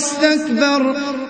واستكبر